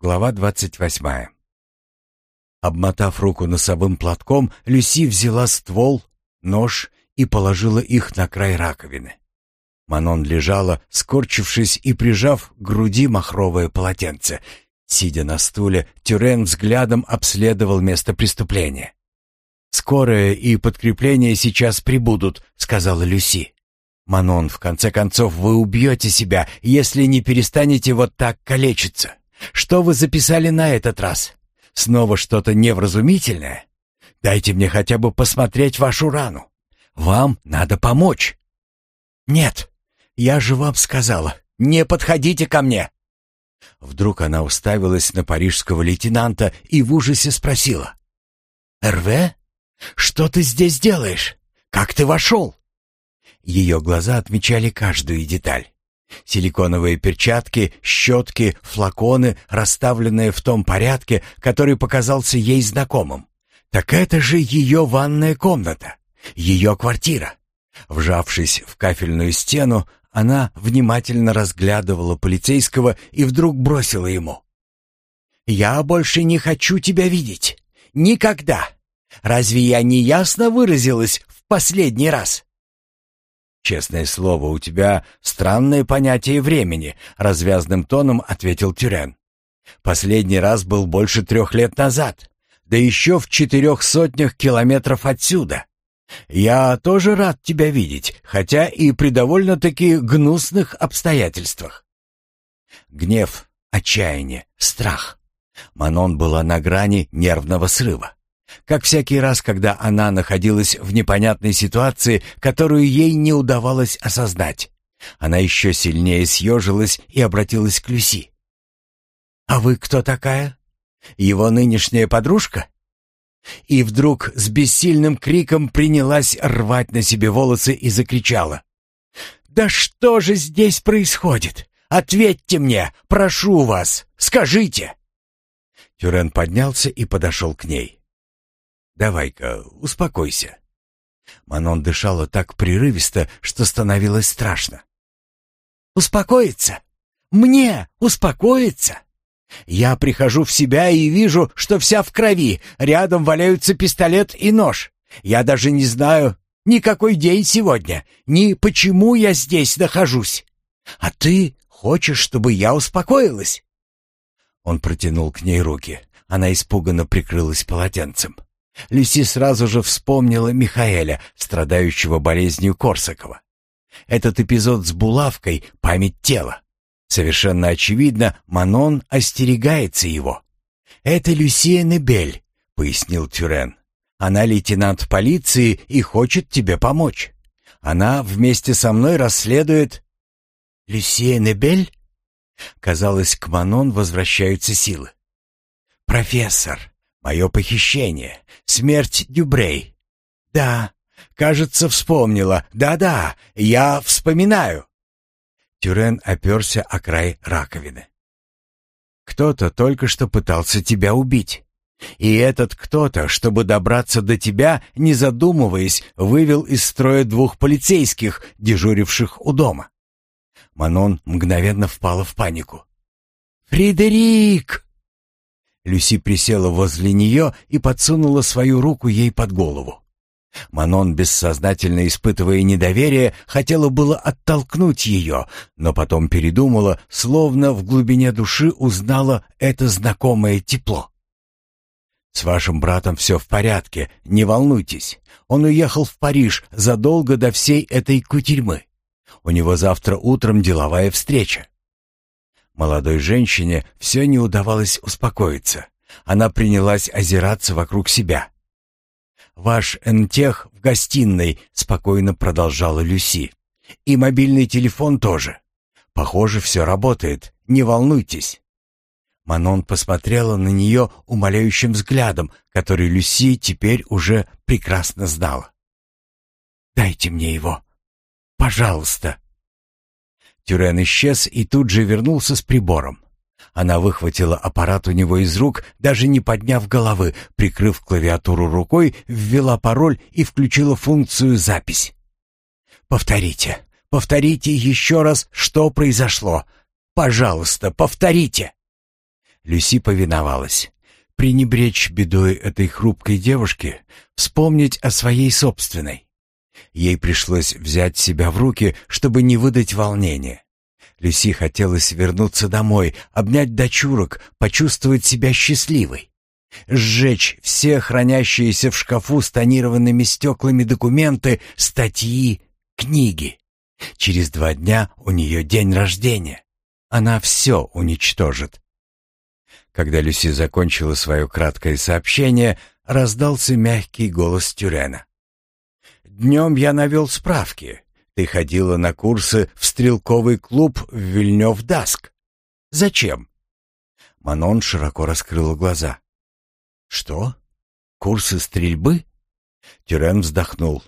Глава двадцать восьмая. Обмотав руку носовым платком, Люси взяла ствол, нож и положила их на край раковины. Манон лежала, скорчившись и прижав к груди махровое полотенце. Сидя на стуле, Тюрен взглядом обследовал место преступления. «Скорая и подкрепление сейчас прибудут», — сказала Люси. «Манон, в конце концов, вы убьете себя, если не перестанете вот так калечиться. Что вы записали на этот раз? Снова что-то невразумительное? Дайте мне хотя бы посмотреть вашу рану. Вам надо помочь». «Нет, я же вам сказала, не подходите ко мне!» Вдруг она уставилась на парижского лейтенанта и в ужасе спросила. «РВ? Что ты здесь делаешь? Как ты вошел?» Ее глаза отмечали каждую деталь. Силиконовые перчатки, щетки, флаконы, расставленные в том порядке, который показался ей знакомым. Так это же ее ванная комната, ее квартира. Вжавшись в кафельную стену, она внимательно разглядывала полицейского и вдруг бросила ему. «Я больше не хочу тебя видеть. Никогда. Разве я не ясно выразилась в последний раз?» «Честное слово, у тебя странное понятие времени», — развязным тоном ответил Тюрен. «Последний раз был больше трех лет назад, да еще в четырех сотнях километров отсюда. «Я тоже рад тебя видеть, хотя и при довольно-таки гнусных обстоятельствах». Гнев, отчаяние, страх. Манон была на грани нервного срыва. Как всякий раз, когда она находилась в непонятной ситуации, которую ей не удавалось осознать. Она еще сильнее съежилась и обратилась к Люси. «А вы кто такая? Его нынешняя подружка?» И вдруг с бессильным криком принялась рвать на себе волосы и закричала. «Да что же здесь происходит? Ответьте мне, прошу вас, скажите!» Тюрен поднялся и подошел к ней. «Давай-ка, успокойся». Манон дышала так прерывисто, что становилось страшно. «Успокоиться? Мне успокоиться?» Я прихожу в себя и вижу, что вся в крови. Рядом валяются пистолет и нож. Я даже не знаю, ни какой день сегодня, ни почему я здесь нахожусь. А ты хочешь, чтобы я успокоилась?» Он протянул к ней руки. Она испуганно прикрылась полотенцем. Люси сразу же вспомнила Михаэля, страдающего болезнью Корсакова. Этот эпизод с булавкой — память тела. Совершенно очевидно, Манон остерегается его. «Это Люсия Небель», — пояснил Тюрен. «Она лейтенант полиции и хочет тебе помочь. Она вместе со мной расследует...» «Люсия Небель?» Казалось, к Манон возвращаются силы. «Профессор, мое похищение, смерть Дюбрей. Да, кажется, вспомнила. Да-да, я вспоминаю. Тюрен оперся о край раковины. «Кто-то только что пытался тебя убить. И этот кто-то, чтобы добраться до тебя, не задумываясь, вывел из строя двух полицейских, дежуривших у дома». Манон мгновенно впала в панику. «Фредерик!» Люси присела возле нее и подсунула свою руку ей под голову. Манон, бессознательно испытывая недоверие, хотела было оттолкнуть ее, но потом передумала, словно в глубине души узнала это знакомое тепло. «С вашим братом все в порядке, не волнуйтесь. Он уехал в Париж задолго до всей этой кутерьмы. У него завтра утром деловая встреча». Молодой женщине все не удавалось успокоиться. Она принялась озираться вокруг себя. «Ваш энтех в гостиной», — спокойно продолжала Люси. «И мобильный телефон тоже. Похоже, все работает. Не волнуйтесь». Манон посмотрела на нее умоляющим взглядом, который Люси теперь уже прекрасно знала. «Дайте мне его. Пожалуйста». Тюрен исчез и тут же вернулся с прибором. Она выхватила аппарат у него из рук, даже не подняв головы, прикрыв клавиатуру рукой, ввела пароль и включила функцию «Запись». «Повторите, повторите еще раз, что произошло. Пожалуйста, повторите». Люси повиновалась. Пренебречь бедой этой хрупкой девушки, вспомнить о своей собственной. Ей пришлось взять себя в руки, чтобы не выдать волнения. Люси хотелось вернуться домой, обнять дочурок, почувствовать себя счастливой. Сжечь все хранящиеся в шкафу с тонированными стеклами документы, статьи, книги. Через два дня у нее день рождения. Она все уничтожит. Когда Люси закончила свое краткое сообщение, раздался мягкий голос Тюрена. «Днем я навел справки. Ты ходила на курсы в стрелковый клуб в Вильнёв-Даск. Зачем?» Манон широко раскрыла глаза. «Что? Курсы стрельбы?» Тюрен вздохнул.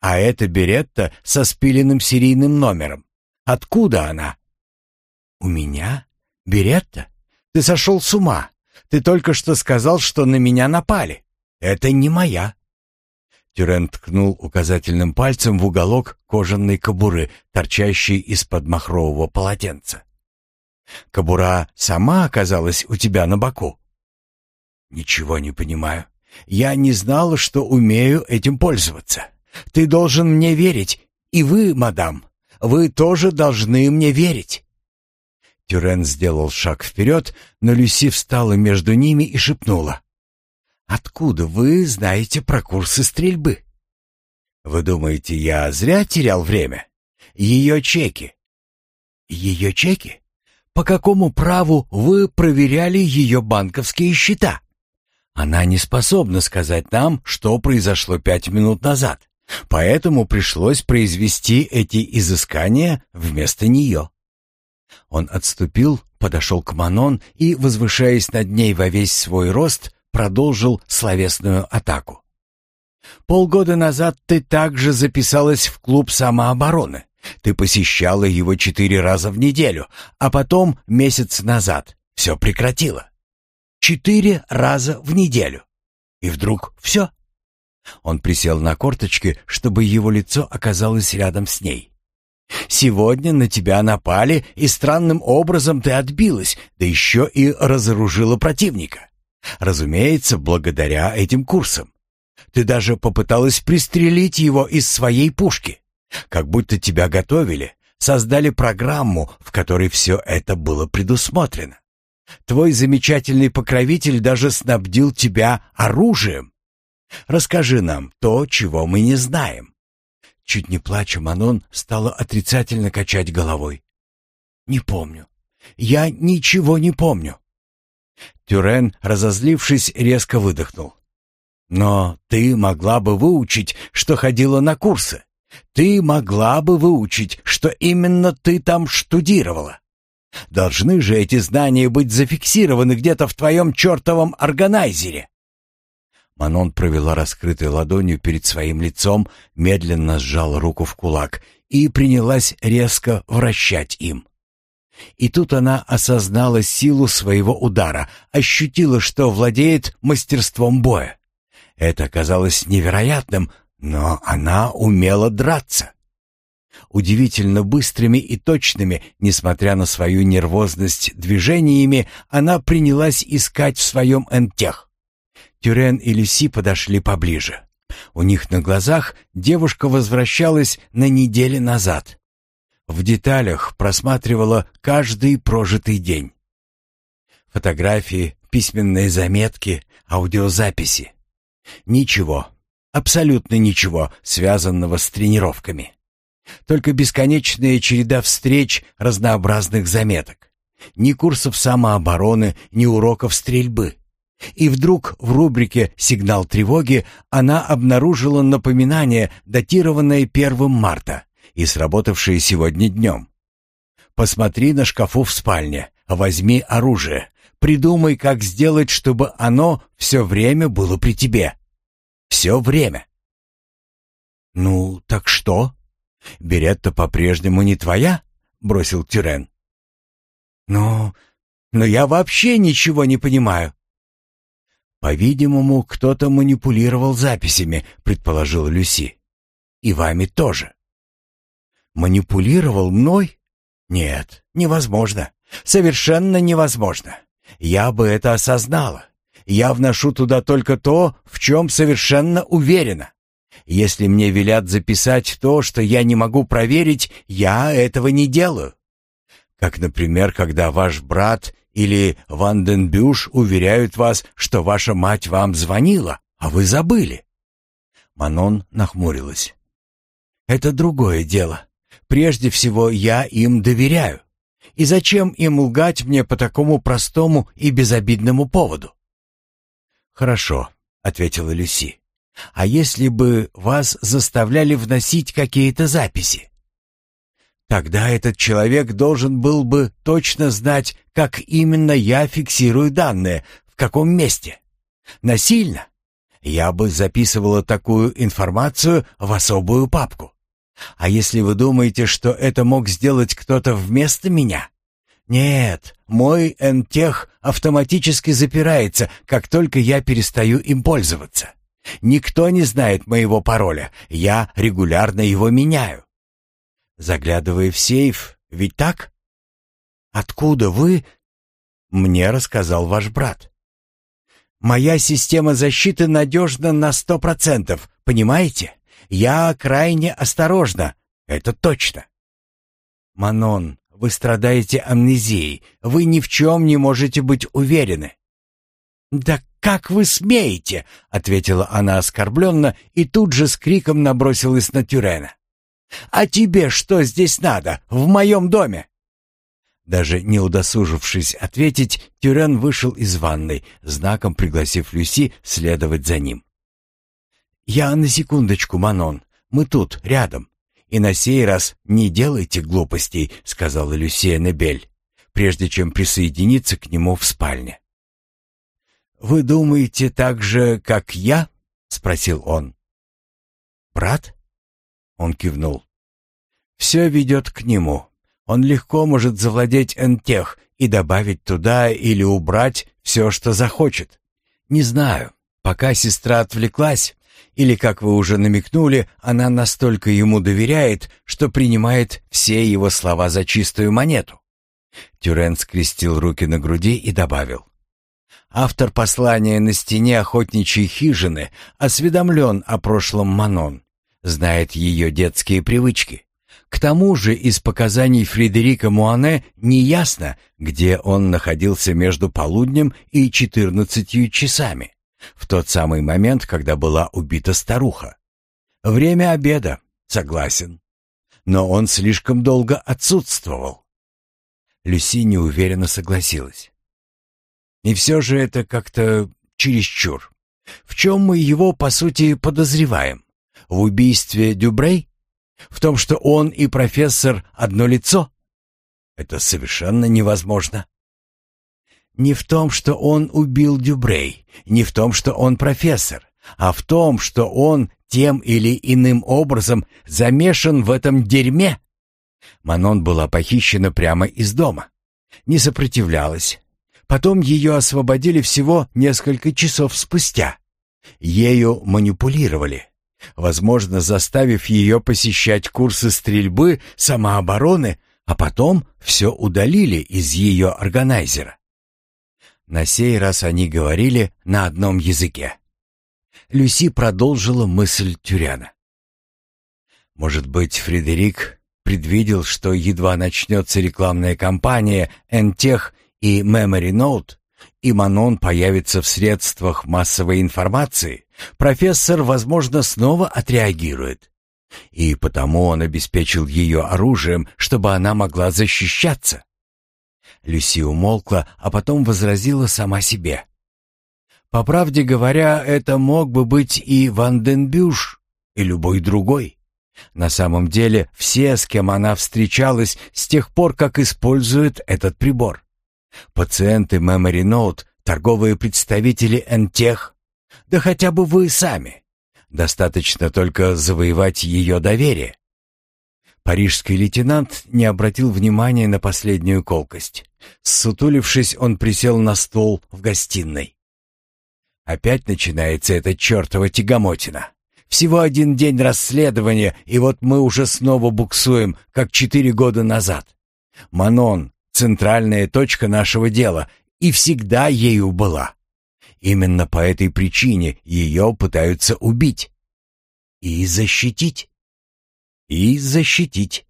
«А это беретта со спиленным серийным номером. Откуда она?» «У меня? Беретта? Ты сошел с ума. Ты только что сказал, что на меня напали. Это не моя». Тюрен ткнул указательным пальцем в уголок кожаной кобуры, торчащей из-под махрового полотенца. «Кобура сама оказалась у тебя на боку?» «Ничего не понимаю. Я не знала, что умею этим пользоваться. Ты должен мне верить, и вы, мадам, вы тоже должны мне верить». Тюрен сделал шаг вперед, но Люси встала между ними и шепнула. «Откуда вы знаете про курсы стрельбы?» «Вы думаете, я зря терял время? Ее чеки». «Ее чеки? По какому праву вы проверяли ее банковские счета?» Она не способна сказать нам, что произошло пять минут назад, поэтому пришлось произвести эти изыскания вместо нее. Он отступил, подошел к Манон и, возвышаясь над ней во весь свой рост, продолжил словесную атаку. «Полгода назад ты также записалась в клуб самообороны. Ты посещала его четыре раза в неделю, а потом, месяц назад, все прекратила. Четыре раза в неделю. И вдруг все. Он присел на корточки, чтобы его лицо оказалось рядом с ней. «Сегодня на тебя напали, и странным образом ты отбилась, да еще и разоружила противника. Разумеется, благодаря этим курсам. Ты даже попыталась пристрелить его из своей пушки. Как будто тебя готовили, создали программу, в которой все это было предусмотрено. Твой замечательный покровитель даже снабдил тебя оружием. Расскажи нам то, чего мы не знаем». Чуть не плача, Манон стала отрицательно качать головой. «Не помню. Я ничего не помню». Тюрен, разозлившись, резко выдохнул. «Но ты могла бы выучить, что ходила на курсы. Ты могла бы выучить, что именно ты там штудировала. Должны же эти знания быть зафиксированы где-то в твоем чертовом органайзере. Манон провела раскрытой ладонью перед своим лицом, медленно сжала руку в кулак и принялась резко вращать им. И тут она осознала силу своего удара, ощутила, что владеет мастерством боя. Это казалось невероятным, но она умела драться. Удивительно быстрыми и точными, несмотря на свою нервозность движениями, она принялась искать в своем энтех. Тюрен и Люси подошли поближе. У них на глазах девушка возвращалась на неделю назад. В деталях просматривала каждый прожитый день. Фотографии, письменные заметки, аудиозаписи. Ничего, абсолютно ничего, связанного с тренировками. Только бесконечная череда встреч, разнообразных заметок. Ни курсов самообороны, ни уроков стрельбы. И вдруг в рубрике «Сигнал тревоги» она обнаружила напоминание, датированное 1 марта и сработавшее сегодня днем. «Посмотри на шкафу в спальне, возьми оружие, придумай, как сделать, чтобы оно все время было при тебе. Все время». «Ну, так что?» «Беретта по-прежнему не твоя?» — бросил Тюрен. «Но... но я вообще ничего не понимаю». «По-видимому, кто-то манипулировал записями», — предположил Люси. «И вами тоже». «Манипулировал мной? Нет, невозможно. Совершенно невозможно. Я бы это осознала. Я вношу туда только то, в чем совершенно уверена. Если мне велят записать то, что я не могу проверить, я этого не делаю. Как, например, когда ваш брат или Ванденбюш уверяют вас, что ваша мать вам звонила, а вы забыли. Манон нахмурилась. Это другое дело. Прежде всего, я им доверяю. И зачем им лгать мне по такому простому и безобидному поводу? Хорошо, ответила Люси. А если бы вас заставляли вносить какие-то записи? Тогда этот человек должен был бы точно знать, как именно я фиксирую данные, в каком месте. Насильно. Я бы записывала такую информацию в особую папку. А если вы думаете, что это мог сделать кто-то вместо меня? Нет, мой энтех автоматически запирается, как только я перестаю им пользоваться. Никто не знает моего пароля, я регулярно его меняю заглядывая в сейф, ведь так? Откуда вы? Мне рассказал ваш брат. Моя система защиты надежна на сто процентов, понимаете? Я крайне осторожна, это точно. Манон, вы страдаете амнезией, вы ни в чем не можете быть уверены. «Да как вы смеете?» — ответила она оскорбленно и тут же с криком набросилась на Тюрена. «А тебе что здесь надо, в моем доме?» Даже не удосужившись ответить, Тюрен вышел из ванной, знаком пригласив Люси следовать за ним. «Я на секундочку, Манон. Мы тут, рядом. И на сей раз не делайте глупостей», — сказала Люсия Небель, прежде чем присоединиться к нему в спальне. «Вы думаете так же, как я?» — спросил он. «Брат?» Он кивнул. Все ведет к нему. Он легко может завладеть энтех и добавить туда или убрать все, что захочет. Не знаю, пока сестра отвлеклась, или, как вы уже намекнули, она настолько ему доверяет, что принимает все его слова за чистую монету. Тюрен скрестил руки на груди и добавил. Автор послания на стене охотничьей хижины осведомлен о прошлом Манон знает ее детские привычки. К тому же из показаний Фредерика Муане неясно, где он находился между полуднем и четырнадцатью часами, в тот самый момент, когда была убита старуха. Время обеда, согласен. Но он слишком долго отсутствовал. Люси неуверенно согласилась. И все же это как-то чересчур. В чем мы его, по сути, подозреваем? В убийстве Дюбрей? В том, что он и профессор одно лицо? Это совершенно невозможно. Не в том, что он убил Дюбрей, не в том, что он профессор, а в том, что он тем или иным образом замешан в этом дерьме. Манон была похищена прямо из дома. Не сопротивлялась. Потом ее освободили всего несколько часов спустя. Ею манипулировали возможно, заставив ее посещать курсы стрельбы, самообороны, а потом все удалили из ее органайзера. На сей раз они говорили на одном языке. Люси продолжила мысль Тюряна. Может быть, Фредерик предвидел, что едва начнется рекламная кампания «Энтех» и «Memory Note», и Манон появится в средствах массовой информации, профессор, возможно, снова отреагирует. И потому он обеспечил ее оружием, чтобы она могла защищаться. Люси умолкла, а потом возразила сама себе. По правде говоря, это мог бы быть и Ванденбюш, и любой другой. На самом деле, все, с кем она встречалась с тех пор, как используют этот прибор. Пациенты Memory Note, торговые представители Энтех, да хотя бы вы сами. Достаточно только завоевать ее доверие. Парижский лейтенант не обратил внимания на последнюю колкость. Сутулившись, он присел на стол в гостиной. Опять начинается эта чертова тягомотина. Всего один день расследования, и вот мы уже снова буксуем, как четыре года назад. Манон, центральная точка нашего дела, и всегда ею была. Именно по этой причине ее пытаются убить. И защитить. И защитить.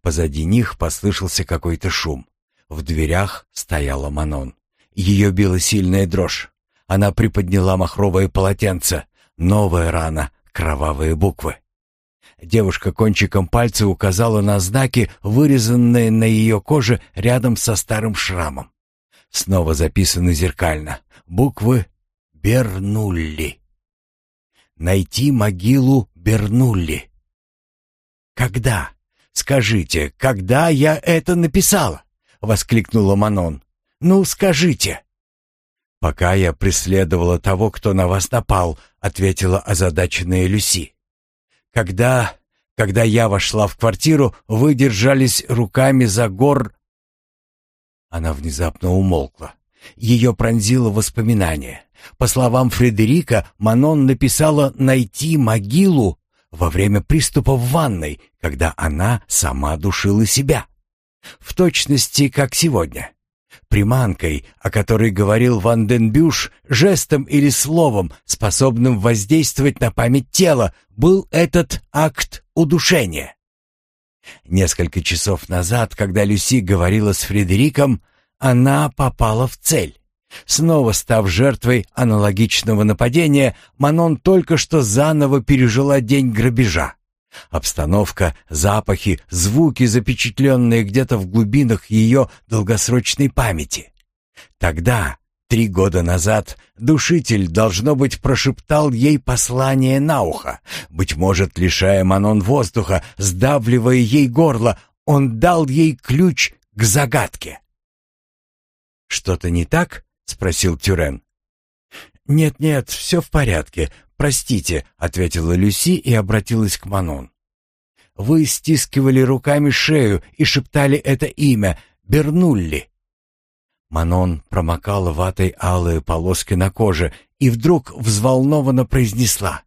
Позади них послышался какой-то шум. В дверях стояла Манон. Ее била сильная дрожь. Она приподняла махровое полотенце. Новая рана, кровавые буквы. Девушка кончиком пальца указала на знаки, вырезанные на ее коже рядом со старым шрамом. Снова записаны зеркально. Буквы «Бернулли». «Найти могилу Бернулли». «Когда? Скажите, когда я это написала?» — воскликнула Манон. «Ну, скажите!» «Пока я преследовала того, кто на вас напал», — ответила озадаченная Люси. «Когда... когда я вошла в квартиру, вы держались руками за гор...» Она внезапно умолкла. Ее пронзило воспоминание. По словам Фредерика, Манон написала «найти могилу» во время приступа в ванной, когда она сама душила себя. В точности, как сегодня. Приманкой, о которой говорил Ван ден Бюш, жестом или словом, способным воздействовать на память тела, был этот акт удушения. Несколько часов назад, когда Люси говорила с Фредериком, она попала в цель. Снова став жертвой аналогичного нападения, Манон только что заново пережила день грабежа. Обстановка, запахи, звуки, запечатленные где-то в глубинах ее долгосрочной памяти. Тогда, три года назад, душитель, должно быть, прошептал ей послание на ухо. Быть может, лишая Манон воздуха, сдавливая ей горло, он дал ей ключ к загадке. «Что-то не так?» — спросил Тюрен. «Нет-нет, все в порядке. «Простите», — ответила Люси и обратилась к Манон. «Вы стискивали руками шею и шептали это имя Бернулли». Манон промокала ватой алые полоски на коже и вдруг взволнованно произнесла.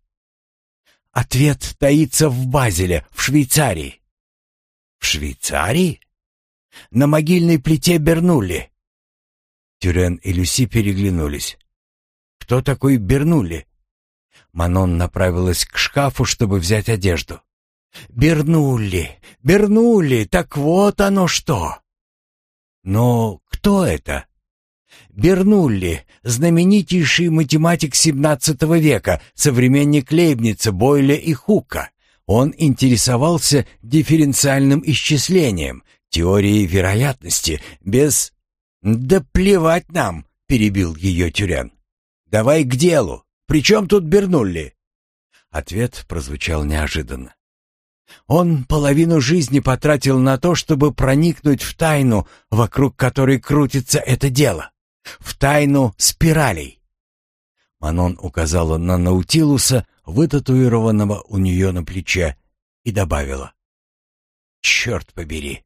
«Ответ таится в Базеле, в Швейцарии». «В Швейцарии?» «На могильной плите Бернулли». Тюрен и Люси переглянулись. «Кто такой Бернулли?» Манон направилась к шкафу, чтобы взять одежду. «Бернули! Бернули! Так вот оно что!» «Но кто это?» Бернулли, знаменитейший математик XVII века, современник Лейбница, Бойля и Хука. Он интересовался дифференциальным исчислением, теорией вероятности, без... «Да плевать нам!» — перебил ее Тюрен. «Давай к делу!» «При чем тут Бернулли?» Ответ прозвучал неожиданно. Он половину жизни потратил на то, чтобы проникнуть в тайну, вокруг которой крутится это дело. В тайну спиралей. Манон указала на Наутилуса, вытатуированного у нее на плече, и добавила. «Черт побери!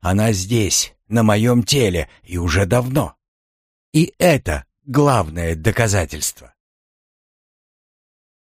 Она здесь, на моем теле, и уже давно. И это главное доказательство».